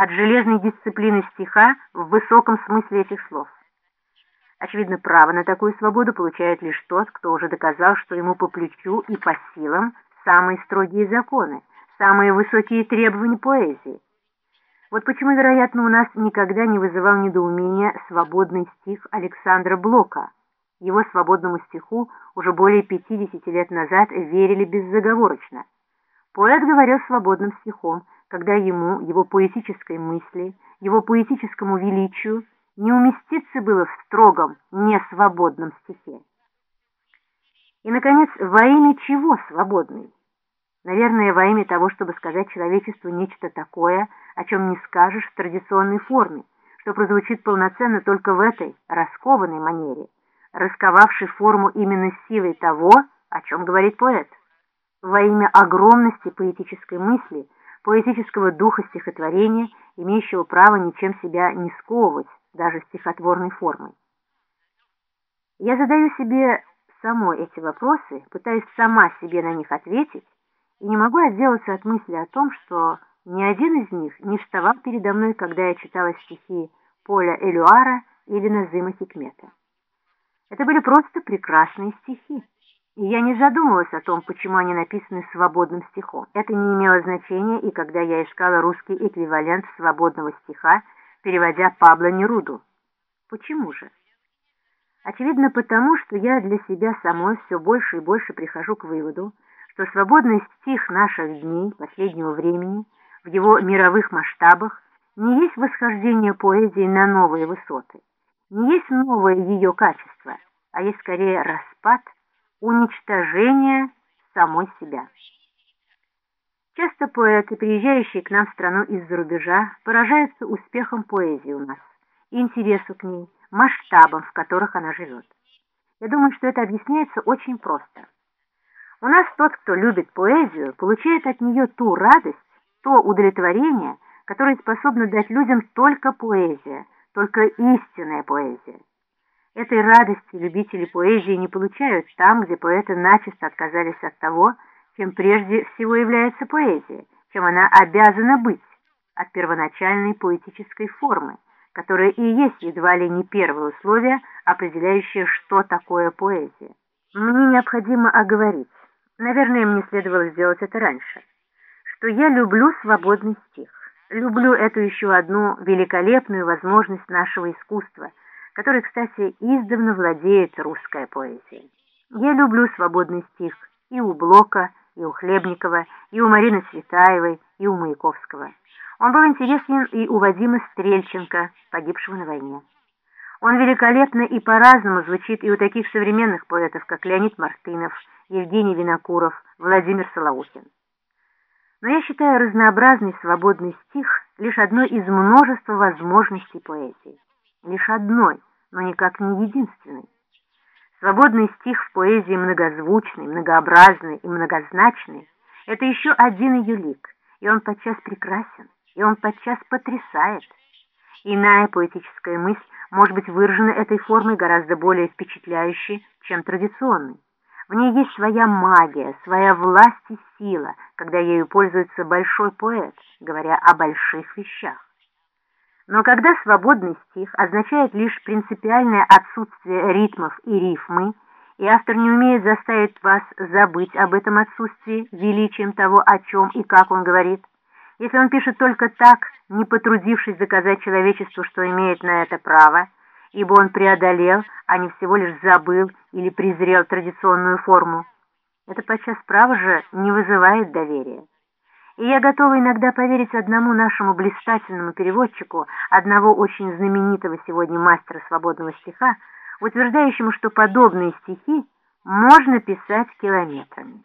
от железной дисциплины стиха в высоком смысле этих слов. Очевидно, право на такую свободу получает лишь тот, кто уже доказал, что ему по плечу и по силам самые строгие законы, самые высокие требования поэзии. Вот почему, вероятно, у нас никогда не вызывал недоумения свободный стих Александра Блока. Его свободному стиху уже более 50 лет назад верили беззаговорочно. Поэт говорил свободным стихом, когда ему, его поэтической мысли, его поэтическому величию не уместиться было в строгом, несвободном стихе. И, наконец, во имя чего свободный? Наверное, во имя того, чтобы сказать человечеству нечто такое, о чем не скажешь в традиционной форме, что прозвучит полноценно только в этой раскованной манере, расковавшей форму именно силой того, о чем говорит поэт. Во имя огромности поэтической мысли, поэтического духа стихотворения, имеющего право ничем себя не сковывать, даже стихотворной формой. Я задаю себе самой эти вопросы, пытаюсь сама себе на них ответить, и не могу отделаться от мысли о том, что ни один из них не вставал передо мной, когда я читала стихи Поля Элюара или Назыма Хикмета. Это были просто прекрасные стихи, и я не задумывалась о том, почему они написаны свободным стихом. Это не имело значения, и когда я искала русский эквивалент свободного стиха, переводя Пабло Неруду. Почему же? Очевидно, потому что я для себя самой все больше и больше прихожу к выводу, что свободный стих наших дней, последнего времени, в его мировых масштабах, не есть восхождение поэзии на новые высоты, не есть новое ее качество, а есть скорее распад, уничтожение самой себя. Часто поэты, приезжающие к нам в страну из-за рубежа, поражаются успехом поэзии у нас, интересу к ней, масштабам, в которых она живет. Я думаю, что это объясняется очень просто. У нас тот, кто любит поэзию, получает от нее ту радость, то удовлетворение, которое способно дать людям только поэзия, только истинная поэзия. Этой радости любители поэзии не получают там, где поэты начисто отказались от того, чем прежде всего является поэзия, чем она обязана быть, от первоначальной поэтической формы, которая и есть едва ли не первое условие, определяющее, что такое поэзия. Мне необходимо оговорить, наверное, мне следовало сделать это раньше, что я люблю свободный стих, люблю эту еще одну великолепную возможность нашего искусства, которой, кстати, издавна владеет русская поэзия. Я люблю свободный стих и у Блока, и у Хлебникова, и у Марины Цветаевой, и у Маяковского. Он был интересен и у Вадима Стрельченко, погибшего на войне. Он великолепно и по-разному звучит и у таких современных поэтов, как Леонид Мартынов, Евгений Винокуров, Владимир Солоухин. Но я считаю разнообразный свободный стих лишь одной из множества возможностей поэзии. Лишь одной, но никак не единственной. Свободный стих в поэзии многозвучный, многообразный и многозначный – это еще один ее лик, и он подчас прекрасен, и он подчас потрясает. Иная поэтическая мысль может быть выражена этой формой гораздо более впечатляющей, чем традиционной. В ней есть своя магия, своя власть и сила, когда ею пользуется большой поэт, говоря о больших вещах. Но когда свободный стих означает лишь принципиальное отсутствие ритмов и рифмы, и автор не умеет заставить вас забыть об этом отсутствии величием того, о чем и как он говорит, если он пишет только так, не потрудившись доказать человечеству, что имеет на это право, ибо он преодолел, а не всего лишь забыл или презрел традиционную форму, это подчас право же не вызывает доверия. И я готова иногда поверить одному нашему блистательному переводчику, одного очень знаменитого сегодня мастера свободного стиха, утверждающему, что подобные стихи можно писать километрами.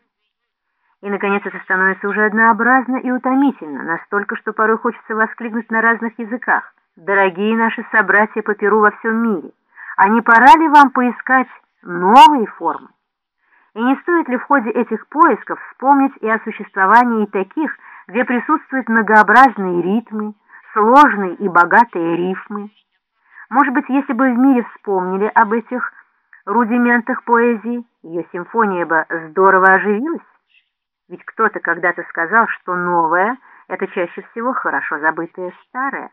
И, наконец, это становится уже однообразно и утомительно, настолько, что порой хочется воскликнуть на разных языках. «Дорогие наши собратья по Перу во всем мире, а не пора ли вам поискать новые формы?» И не стоит ли в ходе этих поисков вспомнить и о существовании таких, где присутствуют многообразные ритмы, сложные и богатые рифмы? Может быть, если бы в мире вспомнили об этих рудиментах поэзии, ее симфония бы здорово оживилась? Ведь кто-то когда-то сказал, что новое это чаще всего хорошо забытое старое.